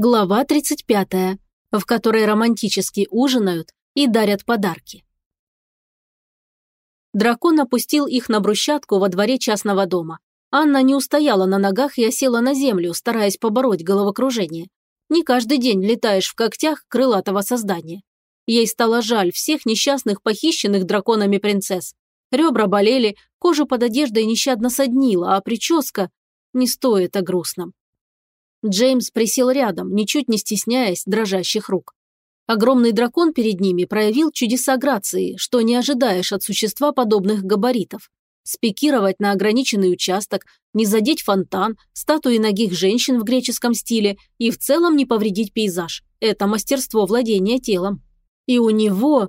Глава 35, в которой романтически ужинают и дарят подарки. Дракон опустил их на брусчатку во дворе частного дома. Анна не устояла на ногах и осела на землю, стараясь побороть головокружение. Не каждый день летаешь в когтях крылатого создания. Ей стало жаль всех несчастных похищенных драконами принцесс. Ребра болели, кожа под одеждой нещадно соднила, а прическа... Не стоит о грустном. Джеймс присел рядом, ничуть не стесняясь дрожащих рук. Огромный дракон перед ними проявил чудеса грации, что не ожидаешь от существа подобных габаритов. Спикировать на ограниченный участок, не задеть фонтан, статуи ногих женщин в греческом стиле и в целом не повредить пейзаж. Это мастерство владения телом. И у него...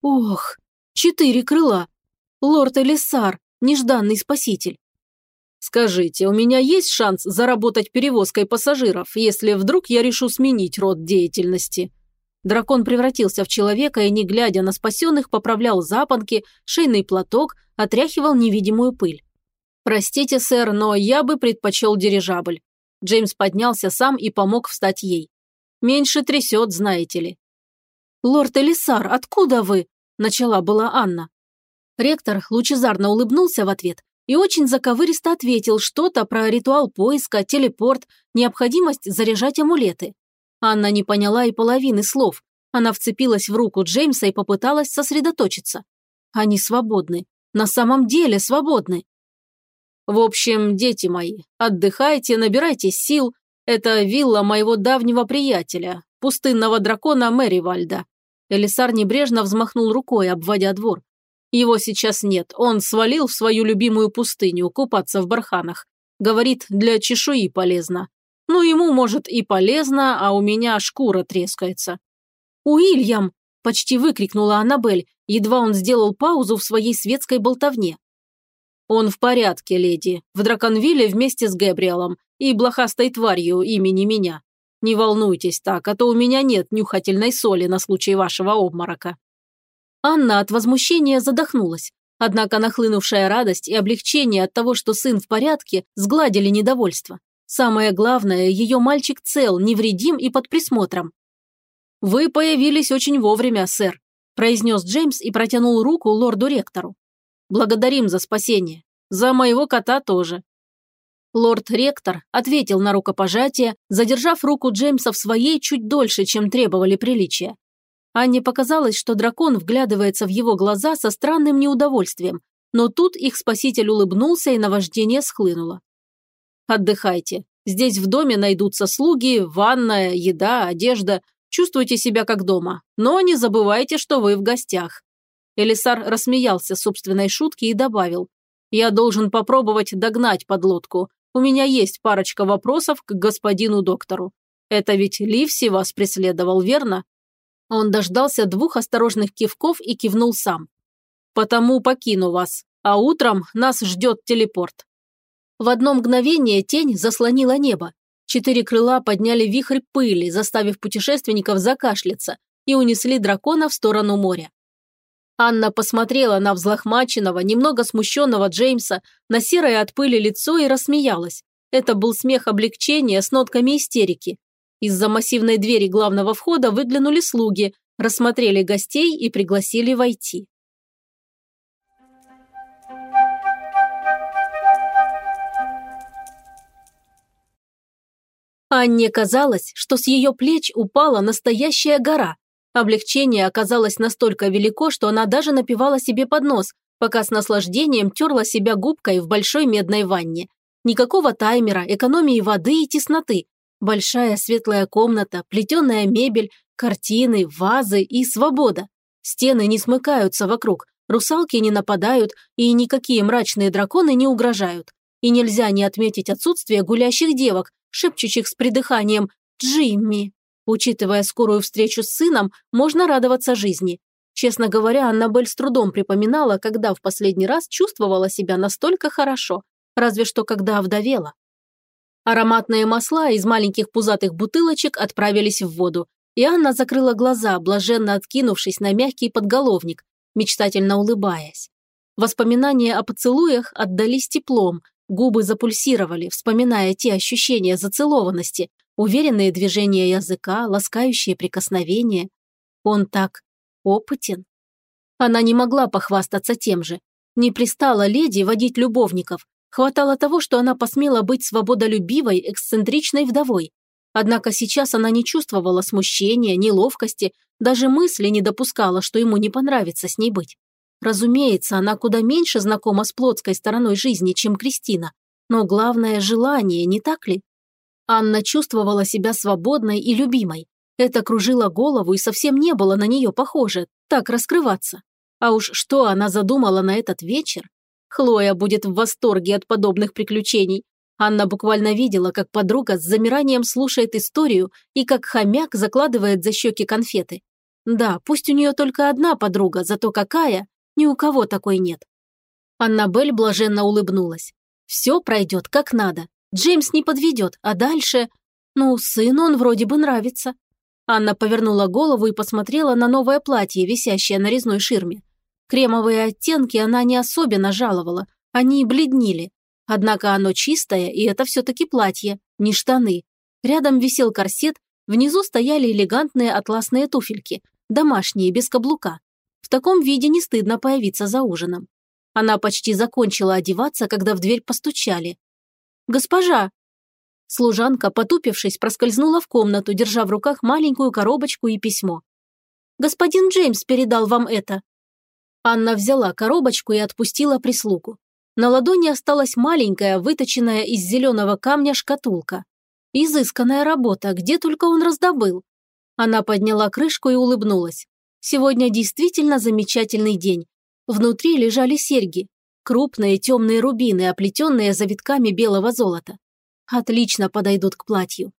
Ох, четыре крыла. Лорд Элисар, нежданный спаситель. Скажите, у меня есть шанс заработать перевозкой пассажиров, если вдруг я решу сменить род деятельности?» Дракон превратился в человека и, не глядя на спасенных, поправлял запонки, шейный платок, отряхивал невидимую пыль. «Простите, сэр, но я бы предпочел дирижабль». Джеймс поднялся сам и помог встать ей. «Меньше трясет, знаете ли». «Лорд Элисар, откуда вы?» – начала была Анна. Ректор лучезарно улыбнулся в ответ и очень заковыристо ответил что-то про ритуал поиска, телепорт, необходимость заряжать амулеты. Анна не поняла и половины слов. Она вцепилась в руку Джеймса и попыталась сосредоточиться. Они свободны. На самом деле свободны. В общем, дети мои, отдыхайте, набирайтесь сил. Это вилла моего давнего приятеля, пустынного дракона Мэривальда. Элисар небрежно взмахнул рукой, обводя двор. Его сейчас нет, он свалил в свою любимую пустыню купаться в барханах. Говорит, для чешуи полезно. Ну, ему, может, и полезно, а у меня шкура трескается. «Уильям!» – почти выкрикнула Аннабель, едва он сделал паузу в своей светской болтовне. «Он в порядке, леди, в Драконвилле вместе с Гэбриэлом и блохастой тварью имени меня. Не волнуйтесь так, а то у меня нет нюхательной соли на случай вашего обморока». Анна от возмущения задохнулась. Однако нахлынувшая радость и облегчение от того, что сын в порядке, сгладили недовольство. Самое главное, ее мальчик цел, невредим и под присмотром. «Вы появились очень вовремя, сэр», – произнес Джеймс и протянул руку лорду-ректору. «Благодарим за спасение. За моего кота тоже». Лорд-ректор ответил на рукопожатие, задержав руку Джеймса в своей чуть дольше, чем требовали приличия. Анне показалось, что дракон вглядывается в его глаза со странным неудовольствием, но тут их спаситель улыбнулся и наваждение схлынуло. «Отдыхайте. Здесь в доме найдутся слуги, ванная, еда, одежда. Чувствуйте себя как дома. Но не забывайте, что вы в гостях». Элисар рассмеялся собственной шутке и добавил. «Я должен попробовать догнать подлодку. У меня есть парочка вопросов к господину доктору. Это ведь Ливси вас преследовал, верно? Он дождался двух осторожных кивков и кивнул сам. «Потому покину вас, а утром нас ждет телепорт». В одно мгновение тень заслонила небо. Четыре крыла подняли вихрь пыли, заставив путешественников закашляться, и унесли дракона в сторону моря. Анна посмотрела на взлохмаченного, немного смущенного Джеймса, на серое от пыли лицо и рассмеялась. Это был смех облегчения с нотками истерики. Из-за массивной двери главного входа выглянули слуги, рассмотрели гостей и пригласили войти. Анне казалось, что с ее плеч упала настоящая гора. Облегчение оказалось настолько велико, что она даже напивала себе под нос, пока с наслаждением терла себя губкой в большой медной ванне. Никакого таймера, экономии воды и тесноты. Большая светлая комната, плетеная мебель, картины, вазы и свобода. Стены не смыкаются вокруг, русалки не нападают и никакие мрачные драконы не угрожают. И нельзя не отметить отсутствие гулящих девок, шепчущих с придыханием «Джимми». Учитывая скорую встречу с сыном, можно радоваться жизни. Честно говоря, Аннабель с трудом припоминала, когда в последний раз чувствовала себя настолько хорошо, разве что когда овдовела. Ароматные масла из маленьких пузатых бутылочек отправились в воду, и Анна закрыла глаза, блаженно откинувшись на мягкий подголовник, мечтательно улыбаясь. Воспоминания о поцелуях отдались теплом, губы запульсировали, вспоминая те ощущения зацелованности, Уверенные движения языка, ласкающие прикосновения. Он так опытен. Она не могла похвастаться тем же. Не пристала леди водить любовников. Хватало того, что она посмела быть свободолюбивой, эксцентричной вдовой. Однако сейчас она не чувствовала смущения, неловкости, даже мысли не допускала, что ему не понравится с ней быть. Разумеется, она куда меньше знакома с плотской стороной жизни, чем Кристина. Но главное – желание, не так ли? Анна чувствовала себя свободной и любимой. Это кружило голову и совсем не было на нее похоже, так раскрываться. А уж что она задумала на этот вечер? Хлоя будет в восторге от подобных приключений. Анна буквально видела, как подруга с замиранием слушает историю и как хомяк закладывает за щеки конфеты. Да, пусть у нее только одна подруга, зато какая, ни у кого такой нет. Аннабель блаженно улыбнулась. Все пройдет как надо. Джеймс не подведет, а дальше... Ну, сыну он вроде бы нравится. Анна повернула голову и посмотрела на новое платье, висящее на резной ширме. Кремовые оттенки она не особенно жаловала, они бледнили. Однако оно чистое, и это все-таки платье, не штаны. Рядом висел корсет, внизу стояли элегантные атласные туфельки, домашние, без каблука. В таком виде не стыдно появиться за ужином. Она почти закончила одеваться, когда в дверь постучали. «Госпожа!» Служанка, потупившись, проскользнула в комнату, держа в руках маленькую коробочку и письмо. «Господин Джеймс передал вам это». Анна взяла коробочку и отпустила прислугу. На ладони осталась маленькая, выточенная из зеленого камня шкатулка. Изысканная работа, где только он раздобыл. Она подняла крышку и улыбнулась. Сегодня действительно замечательный день. Внутри лежали серьги, крупные темные рубины, оплетенные завитками белого золота отлично подойдут к платью.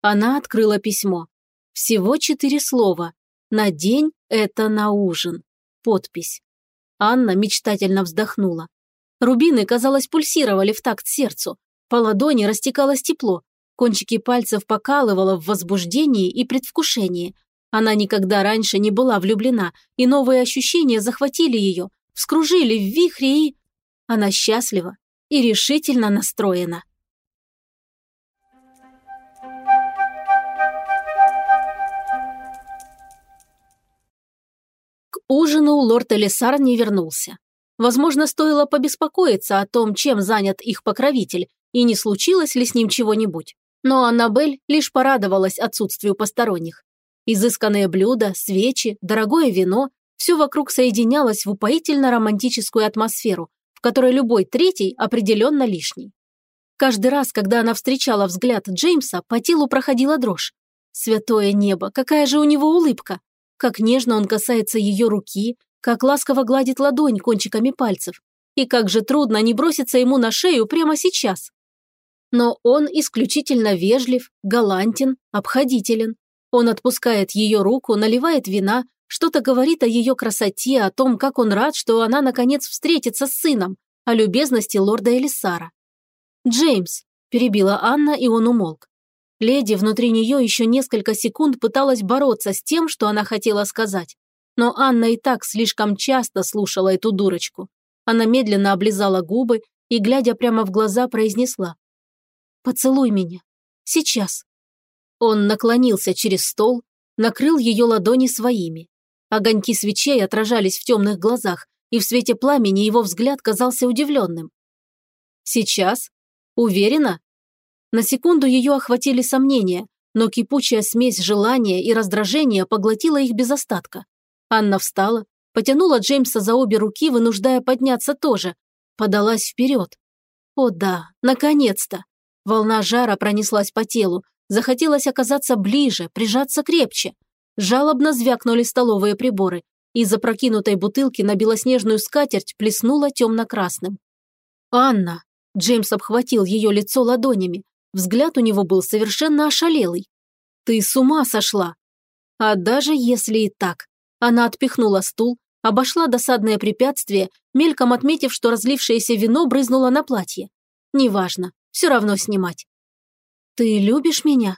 Она открыла письмо. Всего четыре слова. На день это на ужин. Подпись. Анна мечтательно вздохнула. Рубины, казалось, пульсировали в такт сердцу. По ладони растекалось тепло. Кончики пальцев покалывало в возбуждении и предвкушении. Она никогда раньше не была влюблена, и новые ощущения захватили ее, вскружили в вихре и... Она счастлива и решительно настроена. Ужину лорд Элисар не вернулся. Возможно, стоило побеспокоиться о том, чем занят их покровитель, и не случилось ли с ним чего-нибудь. Но Аннабель лишь порадовалась отсутствию посторонних. Изысканные блюда, свечи, дорогое вино – все вокруг соединялось в упоительно-романтическую атмосферу, в которой любой третий определенно лишний. Каждый раз, когда она встречала взгляд Джеймса, по телу проходила дрожь. Святое небо, какая же у него улыбка! Как нежно он касается ее руки, как ласково гладит ладонь кончиками пальцев. И как же трудно не броситься ему на шею прямо сейчас. Но он исключительно вежлив, галантен, обходителен. Он отпускает ее руку, наливает вина, что-то говорит о ее красоте, о том, как он рад, что она наконец встретится с сыном, о любезности лорда Элисара. «Джеймс», – перебила Анна, и он умолк. Леди внутри нее еще несколько секунд пыталась бороться с тем, что она хотела сказать. Но Анна и так слишком часто слушала эту дурочку. Она медленно облизала губы и, глядя прямо в глаза, произнесла. «Поцелуй меня. Сейчас». Он наклонился через стол, накрыл ее ладони своими. Огоньки свечей отражались в темных глазах, и в свете пламени его взгляд казался удивленным. «Сейчас? Уверена?» На секунду ее охватили сомнения, но кипучая смесь желания и раздражения поглотила их без остатка. Анна встала, потянула Джеймса за обе руки, вынуждая подняться тоже, подалась вперед. О да, наконец-то! Волна жара пронеслась по телу, захотелось оказаться ближе, прижаться крепче. Жалобно звякнули столовые приборы, и из опрокинутой бутылки на белоснежную скатерть плеснуло темно-красным. «Анна!» Джеймс обхватил ее лицо ладонями, Взгляд у него был совершенно ошалелый. «Ты с ума сошла!» А даже если и так. Она отпихнула стул, обошла досадное препятствие, мельком отметив, что разлившееся вино брызнуло на платье. Неважно, все равно снимать. «Ты любишь меня?»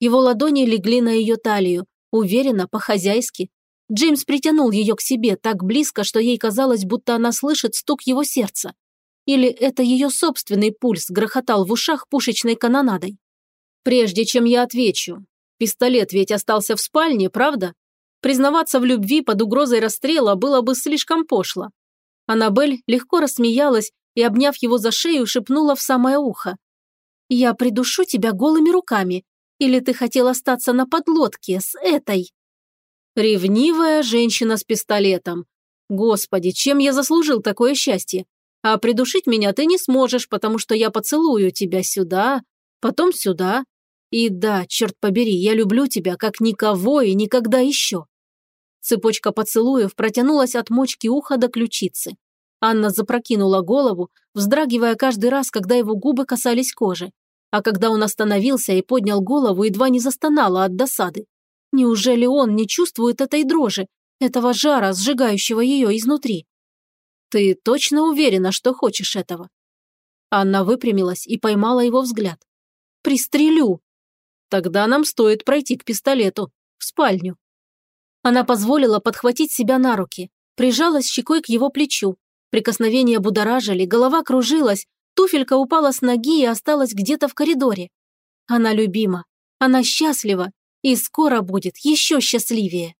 Его ладони легли на ее талию, уверенно, по-хозяйски. Джеймс притянул ее к себе так близко, что ей казалось, будто она слышит стук его сердца. Или это ее собственный пульс грохотал в ушах пушечной канонадой? Прежде чем я отвечу, пистолет ведь остался в спальне, правда? Признаваться в любви под угрозой расстрела было бы слишком пошло. Аннабель легко рассмеялась и, обняв его за шею, шепнула в самое ухо. «Я придушу тебя голыми руками. Или ты хотел остаться на подлодке с этой?» Ревнивая женщина с пистолетом. Господи, чем я заслужил такое счастье? А придушить меня ты не сможешь, потому что я поцелую тебя сюда, потом сюда. И да, черт побери, я люблю тебя, как никого и никогда еще. Цепочка поцелуев протянулась от мочки уха до ключицы. Анна запрокинула голову, вздрагивая каждый раз, когда его губы касались кожи. А когда он остановился и поднял голову, едва не застонала от досады. Неужели он не чувствует этой дрожи, этого жара, сжигающего ее изнутри? «Ты точно уверена, что хочешь этого?» Анна выпрямилась и поймала его взгляд. «Пристрелю!» «Тогда нам стоит пройти к пистолету, в спальню». Она позволила подхватить себя на руки, прижалась щекой к его плечу. Прикосновения будоражили, голова кружилась, туфелька упала с ноги и осталась где-то в коридоре. Она любима, она счастлива и скоро будет еще счастливее.